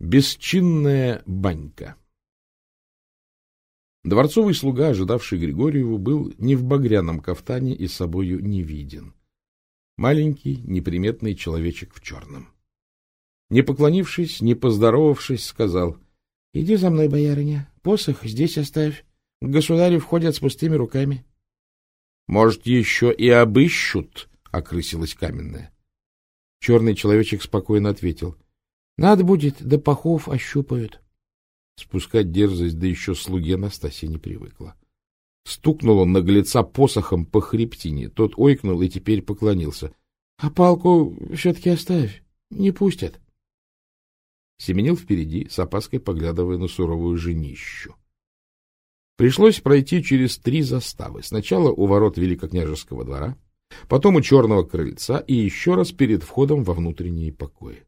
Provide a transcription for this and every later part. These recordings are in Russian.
Бесчинная банька Дворцовый слуга, ожидавший Григорьеву, был не в багряном кафтане и собою не виден. Маленький, неприметный человечек в черном. Не поклонившись, не поздоровавшись, сказал, — Иди за мной, боярыня, посох здесь оставь. К государю входят с пустыми руками. — Может, еще и обыщут, — окрысилась каменная. Черный человечек спокойно ответил. — Надо будет, да пахов ощупают. Спускать дерзость, да еще слуге Настасья не привыкла. Стукнул он наглеца посохом по хребтине. Тот ойкнул и теперь поклонился. — А палку все-таки оставь, не пустят. Семенил впереди, с опаской поглядывая на суровую женищу. Пришлось пройти через три заставы. Сначала у ворот Великокняжеского двора, потом у черного крыльца и еще раз перед входом во внутренние покои.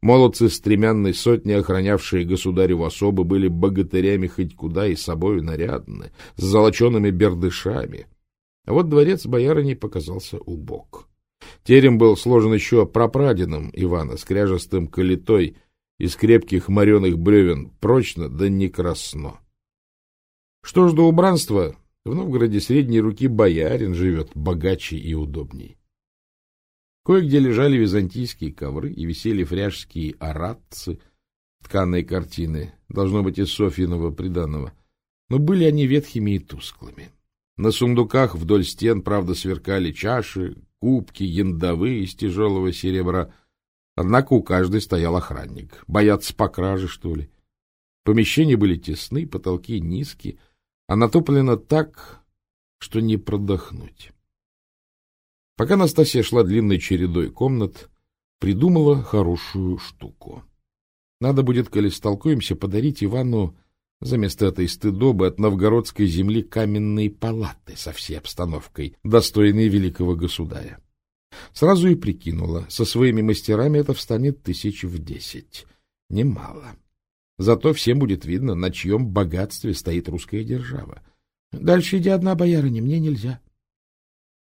Молодцы стремянной сотни, охранявшие государеву особы, были богатырями хоть куда и собою нарядны, с золочеными бердышами. А вот дворец боярыни показался убог. Терем был сложен еще прапрадедом Ивана с кряжестым калитой из крепких мореных бревен, прочно да не красно. Что ж до убранства, в Новгороде средней руки боярин живет богаче и удобней. Кое-где лежали византийские ковры и висели фряжские аратцы, тканые картины, должно быть, из Софьиного приданого, но были они ветхими и тусклыми. На сундуках вдоль стен, правда, сверкали чаши, кубки, яндовые из тяжелого серебра, однако у каждой стоял охранник. Боятся по краже, что ли? Помещения были тесны, потолки низкие, а натоплено так, что не продохнуть. Пока Настасья шла длинной чередой комнат, придумала хорошую штуку. Надо будет, коли столкуемся, подарить Ивану заместо этой стыдобы от новгородской земли каменные палаты со всей обстановкой, достойные великого государя. Сразу и прикинула, со своими мастерами это встанет тысяч в десять. Немало. Зато всем будет видно, на чьем богатстве стоит русская держава. Дальше иди одна, боярыня, мне нельзя.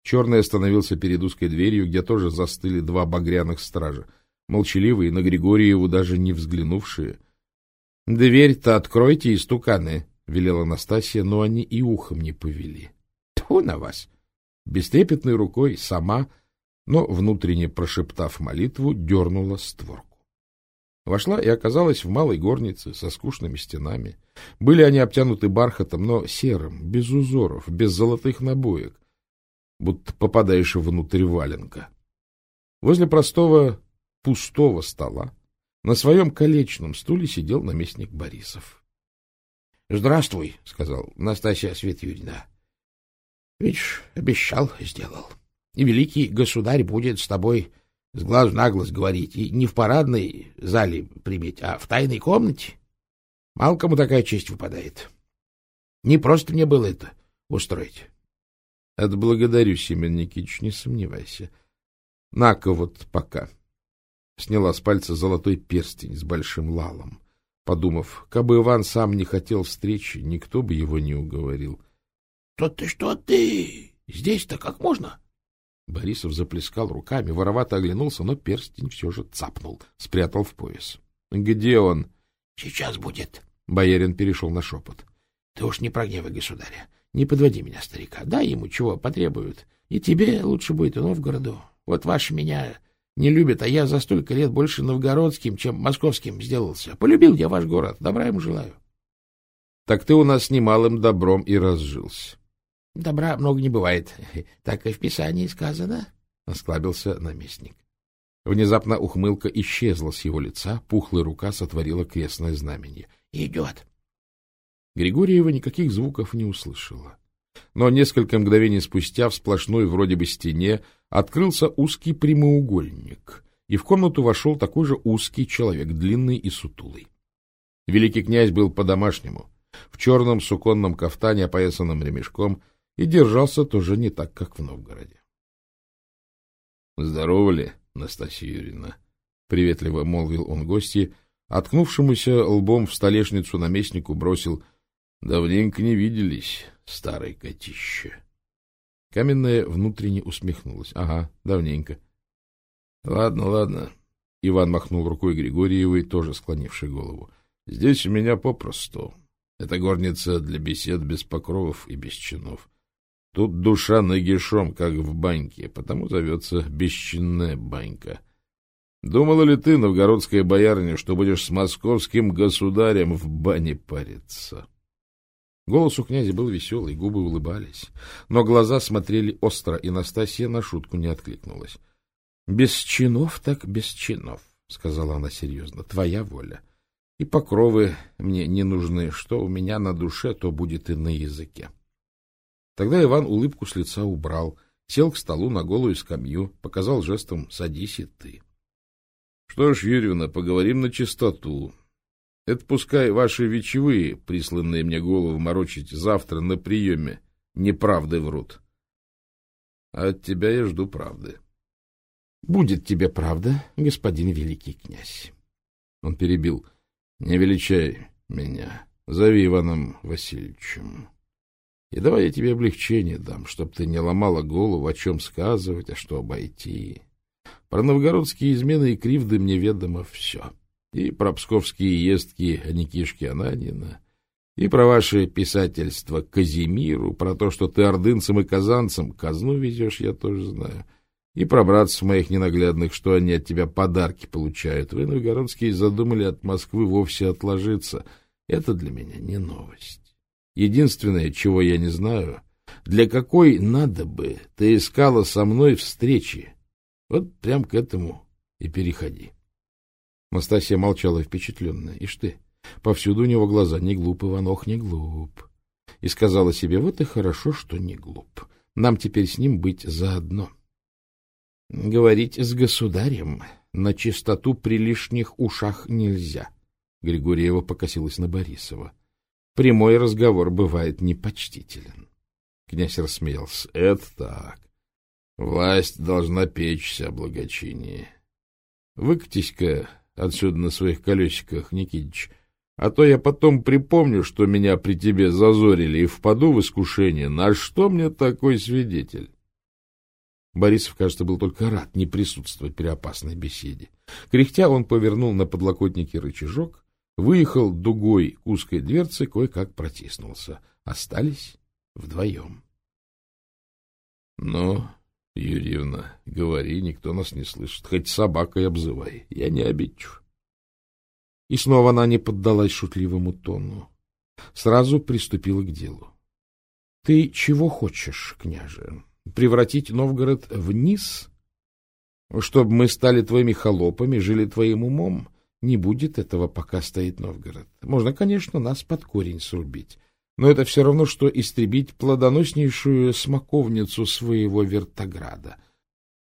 Черный остановился перед узкой дверью, где тоже застыли два багряных стража, молчаливые, на Григорьеву даже не взглянувшие. — Дверь-то откройте, истуканы, — велела Настасья, но они и ухом не повели. — Тьфу на вас! Бестрепетной рукой сама, но внутренне прошептав молитву, дернула створку. Вошла и оказалась в малой горнице со скучными стенами. Были они обтянуты бархатом, но серым, без узоров, без золотых набоек будто попадаешь внутрь валенка. Возле простого пустого стола на своем колечном стуле сидел наместник Борисов. — Здравствуй, — сказал Настасья Свет Юрьевна. — Видишь, обещал, сделал. И великий государь будет с тобой с глаз на глаз говорить, и не в парадной зале приметь, а в тайной комнате. Мало кому такая честь выпадает. Не просто мне было это устроить. Отблагодарю, Семен Никитич, не сомневайся. На-ка вот пока. Сняла с пальца золотой перстень с большим лалом, подумав, кабы Иван сам не хотел встречи, никто бы его не уговорил. — Что ты, что ты? Здесь-то как можно? Борисов заплескал руками, воровато оглянулся, но перстень все же цапнул, спрятал в пояс. — Где он? — Сейчас будет. Боярин перешел на шепот. — Ты уж не прогневай государя. Не подводи меня, старика. Дай ему чего потребуют. И тебе лучше будет и Новгороду. Вот ваши меня не любят, а я за столько лет больше новгородским, чем московским сделался. Полюбил я ваш город. Добра ему желаю. Так ты у нас немалым добром и разжился. Добра много не бывает. Так и в Писании сказано, — осклабился наместник. Внезапно ухмылка исчезла с его лица, пухлая рука сотворила крестное знамение. — Идет. Григорьева никаких звуков не услышала. Но несколько мгновений спустя в сплошной вроде бы стене открылся узкий прямоугольник, и в комнату вошел такой же узкий человек, длинный и сутулый. Великий князь был по-домашнему, в черном суконном кафтане, опоясанном ремешком, и держался тоже не так, как в Новгороде. — Здорово ли, Настасья Юрьевна? — приветливо молвил он гости, откнувшемуся лбом в столешницу наместнику бросил — Давненько не виделись, старый котище. Каменная внутренне усмехнулась. Ага, давненько. Ладно, ладно. Иван махнул рукой Григорьевой, тоже склонившей голову. — Здесь у меня попросту. Это горница для бесед без покровов и без чинов. Тут душа нагишом, как в баньке, потому зовется бесчинная банька. Думала ли ты, новгородская боярня, что будешь с московским государем в бане париться? Голос у князя был веселый, губы улыбались, но глаза смотрели остро, и Настасья на шутку не откликнулась. — Без чинов так без чинов, — сказала она серьезно, — твоя воля. И покровы мне не нужны, что у меня на душе, то будет и на языке. Тогда Иван улыбку с лица убрал, сел к столу на голую скамью, показал жестом «садись и ты». — Что ж, Юрьевна, поговорим на чистоту. Это пускай ваши вечевые, присланные мне голову морочить завтра на приеме, неправды врут. А от тебя я жду правды. — Будет тебе правда, господин великий князь. Он перебил. — Не величай меня. Зови Иваном Васильевичем. И давай я тебе облегчение дам, чтоб ты не ломала голову, о чем сказывать, а что обойти. Про новгородские измены и кривды мне ведомо все. И про псковские ездки Никишки Ананина, и про ваше писательство Казимиру, про то, что ты ордынцам и казанцам казну везешь, я тоже знаю. И про братцев моих ненаглядных, что они от тебя подарки получают. Вы, новгородские, задумали от Москвы вовсе отложиться. Это для меня не новость. Единственное, чего я не знаю, для какой надо бы ты искала со мной встречи. Вот прям к этому и переходи. Настасья молчала впечатленная. Ишь ты, повсюду у него глаза. Не глуп, Иванох, не глуп. И сказала себе, вот и хорошо, что не глуп. Нам теперь с ним быть заодно. Говорить с государем на чистоту при лишних ушах нельзя. Григорьева покосилась на Борисова. Прямой разговор бывает непочтителен. Князь рассмеялся. — Это так. Власть должна печься о благочинии. Выкатись-ка отсюда на своих колесиках, Никитич, а то я потом припомню, что меня при тебе зазорили, и впаду в искушение. На что мне такой свидетель? Борисов, кажется, был только рад не присутствовать при опасной беседе. Кряхтя он повернул на подлокотнике рычажок, Выехал дугой к узкой дверце, кое-как протиснулся. Остались вдвоем. — Ну, Юрьевна, говори, никто нас не слышит. Хоть собакой обзывай, я не обидчив. И снова она не поддалась шутливому тону. Сразу приступила к делу. — Ты чего хочешь, княже? Превратить Новгород вниз? Чтобы мы стали твоими холопами, жили твоим умом? — не будет этого, пока стоит Новгород. Можно, конечно, нас под корень срубить, но это все равно, что истребить плодоноснейшую смоковницу своего вертограда.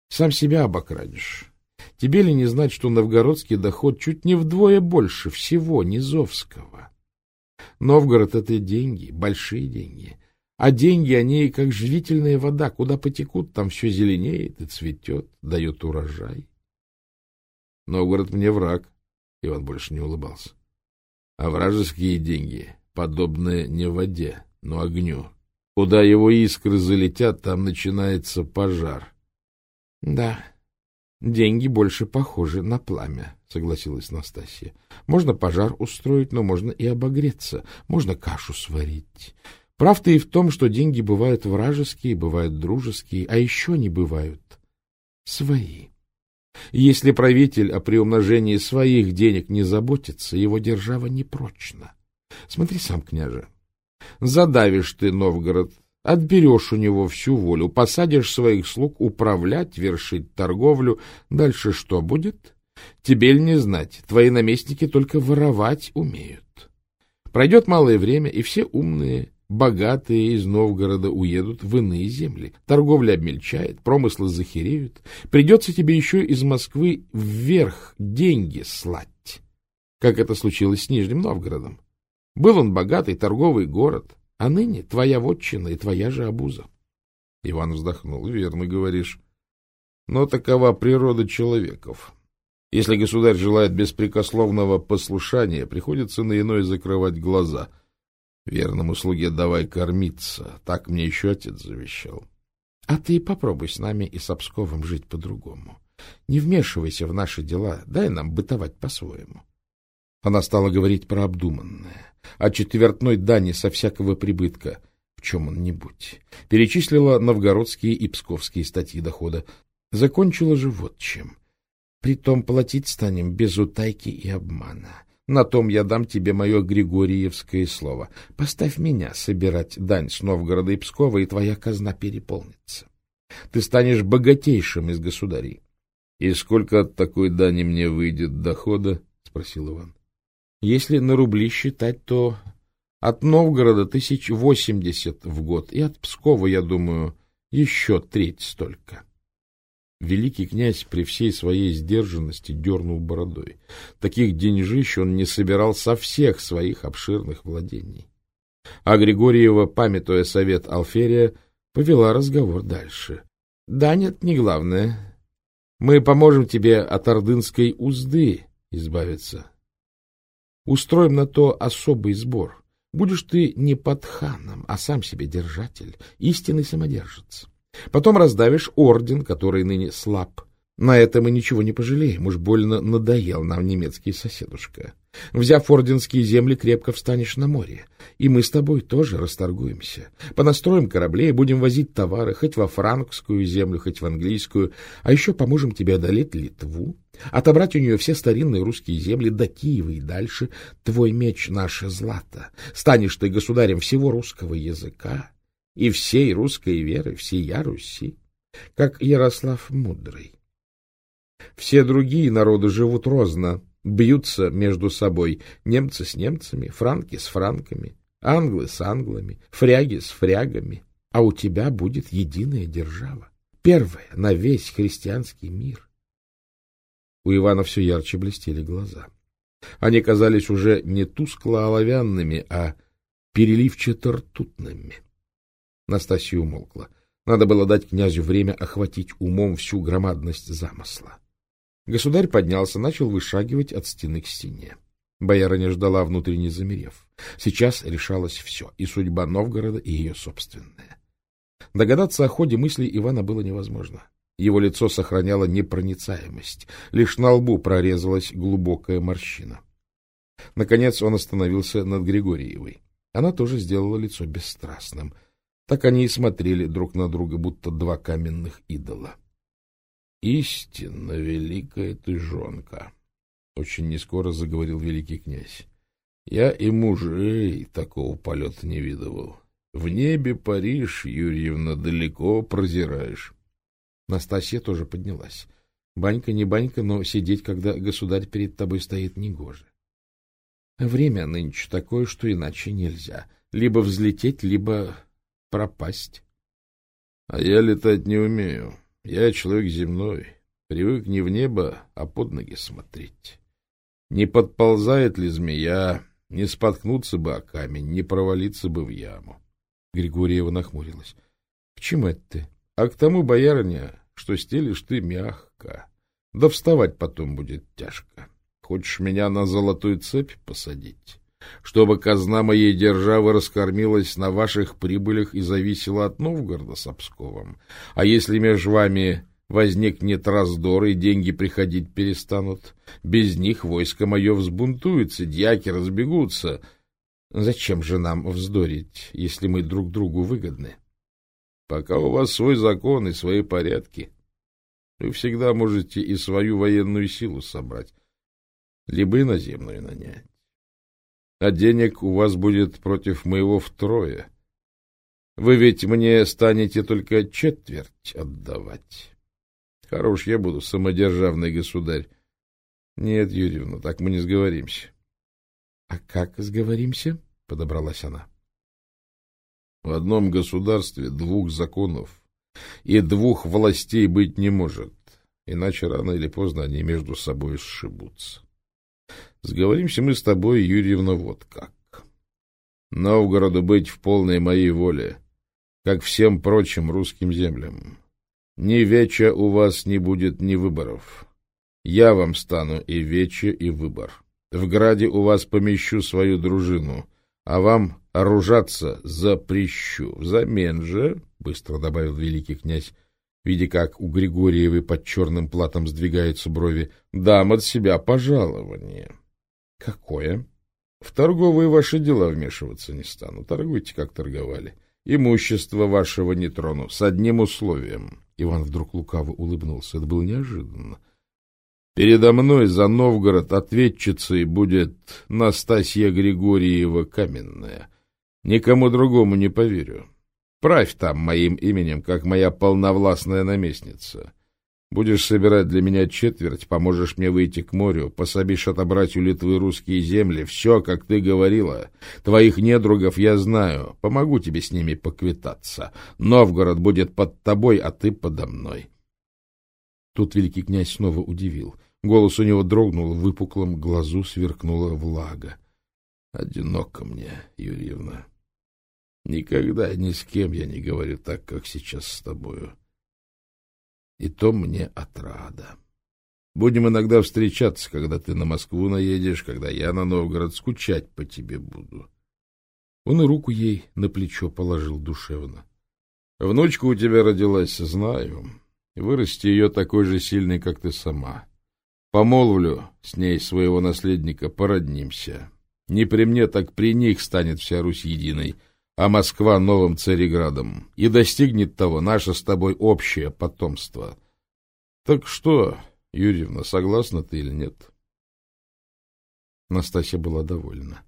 Сам себя обокрадешь. Тебе ли не знать, что новгородский доход чуть не вдвое больше всего Низовского? Новгород — это деньги, большие деньги. А деньги, они как живительная вода. Куда потекут, там все зеленеет и цветет, дает урожай. Новгород мне враг, Иван больше не улыбался. А вражеские деньги подобны не воде, но огню. Куда его искры залетят, там начинается пожар. — Да, деньги больше похожи на пламя, — согласилась Настасья. — Можно пожар устроить, но можно и обогреться, можно кашу сварить. Правда и в том, что деньги бывают вражеские, бывают дружеские, а еще они бывают свои. Если правитель о приумножении своих денег не заботится, его держава непрочна. Смотри сам, княже. Задавишь ты Новгород, отберешь у него всю волю, посадишь своих слуг управлять, вершить торговлю. Дальше что будет? Тебе ли не знать, твои наместники только воровать умеют. Пройдет малое время, и все умные Богатые из Новгорода уедут в иные земли. Торговля обмельчает, промыслы захереют. Придется тебе еще из Москвы вверх деньги слать, как это случилось с Нижним Новгородом. Был он богатый торговый город, а ныне твоя вотчина и твоя же обуза. Иван вздохнул. — Верно говоришь. Но такова природа человеков. Если государь желает беспрекословного послушания, приходится на иное закрывать глаза — Верному слуге давай кормиться. Так мне еще отец завещал. А ты попробуй с нами и с Обсковым жить по-другому. не вмешивайся в наши дела, дай нам бытовать по-своему. Она стала говорить про обдуманное, о четвертной дани со всякого прибытка, в чем он нибудь. Перечислила новгородские и псковские статьи дохода. Закончила же вот чем. Притом платить станем без утайки и обмана. На том я дам тебе мое Григорьевское слово. Поставь меня собирать дань с Новгорода и Пскова, и твоя казна переполнится. Ты станешь богатейшим из государей. — И сколько от такой дани мне выйдет дохода? — спросил Иван. — Если на рубли считать, то от Новгорода тысяч восемьдесят в год, и от Пскова, я думаю, еще треть столько. Великий князь при всей своей сдержанности дернул бородой. Таких деньжищ он не собирал со всех своих обширных владений. А Григорьева, памятуя совет Алферия, повела разговор дальше. — Да нет, не главное. Мы поможем тебе от ордынской узды избавиться. Устроим на то особый сбор. Будешь ты не под ханом, а сам себе держатель, истинный самодержец. Потом раздавишь орден, который ныне слаб. На это мы ничего не пожалеем, уж больно надоел нам немецкий соседушка. Взяв орденские земли, крепко встанешь на море. И мы с тобой тоже расторгуемся. Понастроим кораблей, будем возить товары хоть во франкскую землю, хоть в английскую, а еще поможем тебе одолеть Литву, отобрать у нее все старинные русские земли до Киева и дальше. Твой меч — наше злато. Станешь ты государем всего русского языка и всей русской веры, всея Руси, как Ярослав Мудрый. Все другие народы живут розно, бьются между собой, немцы с немцами, франки с франками, англы с англами, фряги с фрягами, а у тебя будет единая держава, первая на весь христианский мир. У Ивана все ярче блестели глаза. Они казались уже не тускло-оловянными, а переливчато-ртутными. Настасья умолкла. Надо было дать князю время охватить умом всю громадность замысла. Государь поднялся, начал вышагивать от стены к стене. Боярыня ждала, внутренне замерев. Сейчас решалось все, и судьба Новгорода, и ее собственная. Догадаться о ходе мыслей Ивана было невозможно. Его лицо сохраняло непроницаемость. Лишь на лбу прорезалась глубокая морщина. Наконец он остановился над Григорьевой. Она тоже сделала лицо бесстрастным — так они и смотрели друг на друга, будто два каменных идола. — Истинно великая ты жонка! — очень нескоро заговорил великий князь. — Я и мужей такого полета не видывал. В небе Париж, Юрьевна, далеко прозираешь. Настасья тоже поднялась. Банька не банька, но сидеть, когда государь перед тобой стоит, негоже. Время нынче такое, что иначе нельзя. Либо взлететь, либо пропасть. А я летать не умею. Я человек земной. Привык не в небо, а под ноги смотреть. Не подползает ли змея, не споткнуться бы о камень, не провалиться бы в яму. Григорьева нахмурилась. — К чему это ты? — А к тому, боярыня, что стелишь ты мягко. Да вставать потом будет тяжко. Хочешь меня на золотую цепь посадить? Чтобы казна моей державы раскормилась на ваших прибылях и зависела от Новгорода с Псковом. А если между вами возникнет раздор, и деньги приходить перестанут, без них войско мое взбунтуется, дьяки разбегутся. Зачем же нам вздорить, если мы друг другу выгодны? Пока у вас свой закон и свои порядки, вы всегда можете и свою военную силу собрать, либо иноземную нанять а денег у вас будет против моего втрое. Вы ведь мне станете только четверть отдавать. Хорош я буду, самодержавный государь. Нет, Юрьевна, так мы не сговоримся. — А как сговоримся? — подобралась она. — В одном государстве двух законов и двух властей быть не может, иначе рано или поздно они между собой сшибутся. Сговоримся мы с тобой, Юрьевна, вот как. Новгороду быть в полной моей воле, как всем прочим русским землям. Ни веча у вас не будет ни выборов. Я вам стану и вече, и выбор. В граде у вас помещу свою дружину, а вам оружаться запрещу. Взамен же, — быстро добавил великий князь, видя, как у Григорьевой под черным платом сдвигаются брови, — дам от себя пожалование. — Какое? — В торговые ваши дела вмешиваться не стану. Торгуйте, как торговали. Имущество вашего не трону, с одним условием. Иван вдруг лукаво улыбнулся. Это было неожиданно. Передо мной за Новгород ответчицей будет Настасья Григорьева Каменная. Никому другому не поверю. Правь там моим именем, как моя полновластная наместница. Будешь собирать для меня четверть, поможешь мне выйти к морю, пособишь отобрать у Литвы русские земли. Все, как ты говорила. Твоих недругов я знаю. Помогу тебе с ними поквитаться. Новгород будет под тобой, а ты подо мной. Тут великий князь снова удивил. Голос у него дрогнул, в выпуклом глазу сверкнула влага. — Одиноко мне, Юрьевна. Никогда ни с кем я не говорю так, как сейчас с тобою. И то мне отрада. Будем иногда встречаться, когда ты на Москву наедешь, когда я на Новгород скучать по тебе буду. Он и руку ей на плечо положил душевно. Внучка у тебя родилась, знаю. Вырасти ее такой же сильной, как ты сама. Помолвлю с ней своего наследника, породнимся. Не при мне, так при них станет вся Русь единой — а Москва новым Цареградом, и достигнет того наше с тобой общее потомство. Так что, Юрьевна, согласна ты или нет? Настасья была довольна.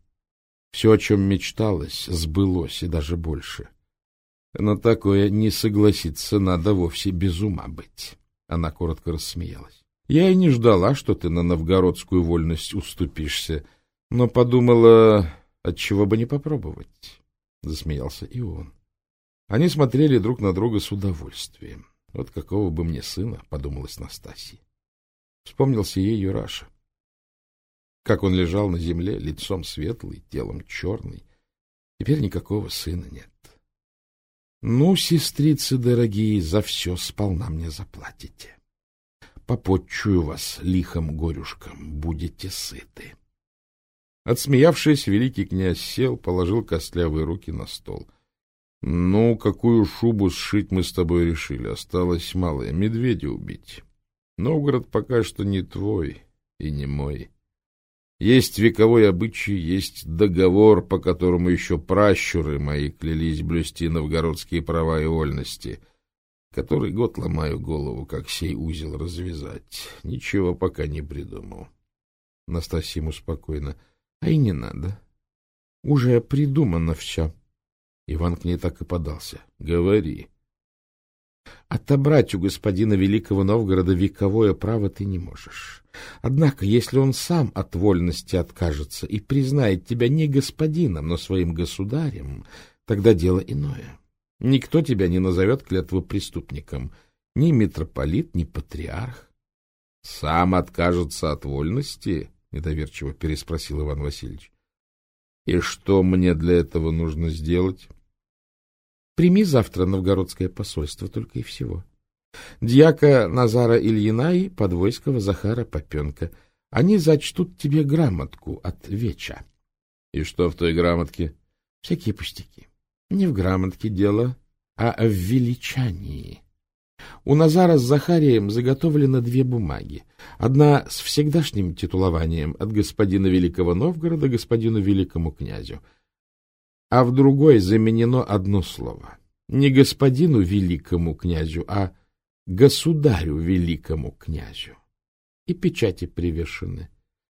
Все, о чем мечталось, сбылось и даже больше. На такое не согласиться надо вовсе без ума быть. Она коротко рассмеялась. Я и не ждала, что ты на новгородскую вольность уступишься, но подумала, отчего бы не попробовать. — засмеялся и он. Они смотрели друг на друга с удовольствием. Вот какого бы мне сына, — подумалась Настасья. Вспомнился ей Юраша. Как он лежал на земле, лицом светлый, телом черный. Теперь никакого сына нет. Ну, сестрицы дорогие, за все сполна мне заплатите. Попотчую вас лихом горюшком, будете сыты. Отсмеявшись, великий князь сел, положил костлявые руки на стол. — Ну, какую шубу сшить мы с тобой решили? Осталось малое — медведя убить. Новгород пока что не твой и не мой. Есть вековой обычай, есть договор, по которому еще пращуры мои клялись блюсти новгородские права и вольности. Который год ломаю голову, как сей узел развязать. Ничего пока не придумал. Настасья ему спокойно — а и не надо. Уже придумано все. Иван к ней так и подался. — Говори. — Отобрать у господина Великого Новгорода вековое право ты не можешь. Однако, если он сам от вольности откажется и признает тебя не господином, но своим государем, тогда дело иное. Никто тебя не назовет клятвопреступником, ни митрополит, ни патриарх. — Сам откажется от вольности? — недоверчиво переспросил Иван Васильевич. — И что мне для этого нужно сделать? — Прими завтра новгородское посольство, только и всего. Дьяка Назара Ильина и подвойского Захара Попенка. Они зачтут тебе грамотку от Веча. — И что в той грамотке? — Всякие пустяки. Не в грамотке дело, а в величании. У Назара с Захарием заготовлено две бумаги. Одна с всегдашним титулованием от господина Великого Новгорода господину Великому князю, а в другой заменено одно слово. Не господину Великому князю, а государю Великому князю. И печати привешены.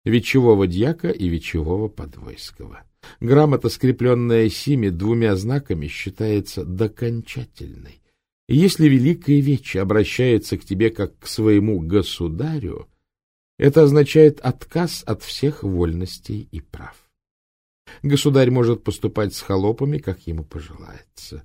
Вечевого дьяка и вечевого подвойского. Грамота, скрепленная сими двумя знаками, считается докончательной. Если Великая Вечь обращается к тебе как к своему государю, это означает отказ от всех вольностей и прав. Государь может поступать с холопами, как ему пожелается.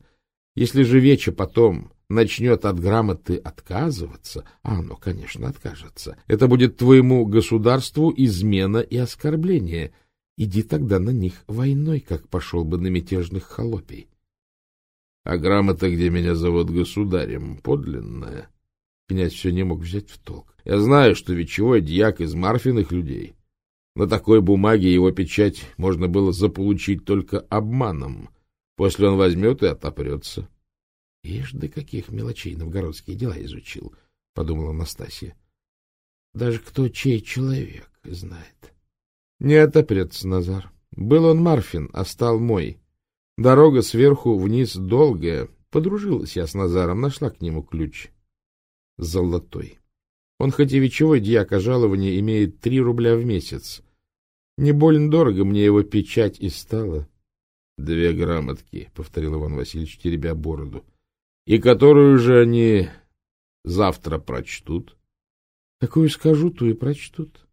Если же Веча потом начнет от грамоты отказываться, а оно, конечно, откажется, это будет твоему государству измена и оскорбление. Иди тогда на них войной, как пошел бы на мятежных холопей. А грамота, где меня зовут государем, подлинная. Князь все не мог взять в толк. Я знаю, что вечевой дьяк из Марфиных людей. На такой бумаге его печать можно было заполучить только обманом. После он возьмет и отопрется. Ишь, до каких мелочей новгородские дела изучил, — подумала Настасья. Даже кто чей человек знает. Не отопрется Назар. Был он Марфин, а стал мой. Дорога сверху вниз долгая. Подружилась я с Назаром, нашла к нему ключ. Золотой. Он хоть и вечевой дьяк, а жалование имеет три рубля в месяц. Не больно дорого мне его печать и стало. — Две грамотки, — повторил Иван Васильевич, теребя бороду. — И которую же они завтра прочтут? — Какую скажу, ту и прочтут.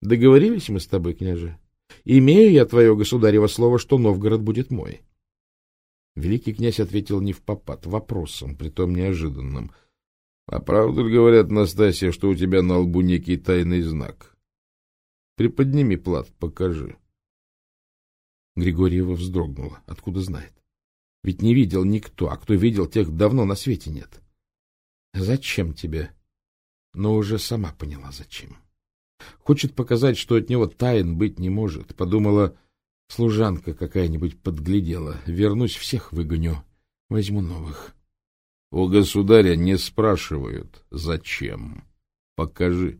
Договорились мы с тобой, княже? Имею я твое государево слово, что Новгород будет мой. Великий князь ответил не в попад, вопросом, притом неожиданным. — А правду ли говорят, Настасья, что у тебя на лбу некий тайный знак? Приподними плат, покажи. Григорьева вздрогнула. Откуда знает? Ведь не видел никто, а кто видел, тех давно на свете нет. — Зачем тебе? Но уже сама поняла, зачем. Хочет показать, что от него тайн быть не может. Подумала, служанка какая-нибудь подглядела. Вернусь, всех выгоню. Возьму новых. — У государя не спрашивают, зачем. Покажи.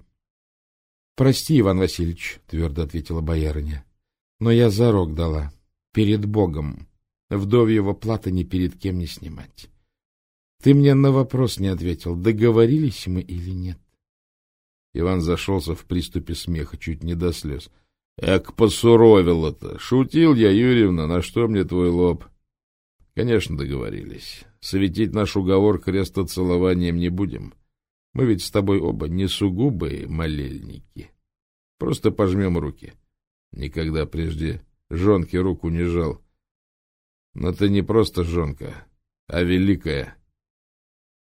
— Прости, Иван Васильевич, — твердо ответила боярыня. — Но я зарок дала. Перед Богом. Вдовьего плата ни перед кем не снимать. Ты мне на вопрос не ответил, договорились мы или нет. Иван зашелся в приступе смеха, чуть не до слез. — Эк, посуровило-то! Шутил я, Юрьевна, на что мне твой лоб? — Конечно, договорились. Светить наш уговор крестоцелованием не будем. Мы ведь с тобой оба не сугубые молельники. Просто пожмем руки. Никогда прежде жонке руку не жал. Но ты не просто жонка, а великая.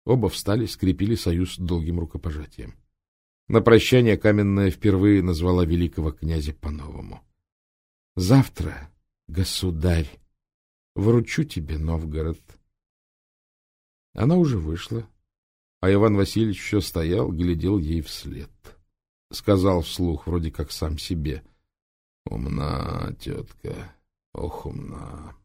Оба встали, скрепили союз долгим рукопожатием. — на прощание Каменная впервые назвала великого князя по-новому. — Завтра, государь, вручу тебе Новгород. Она уже вышла, а Иван Васильевич все стоял, глядел ей вслед. Сказал вслух, вроде как сам себе. — Умна тетка, ох, умна.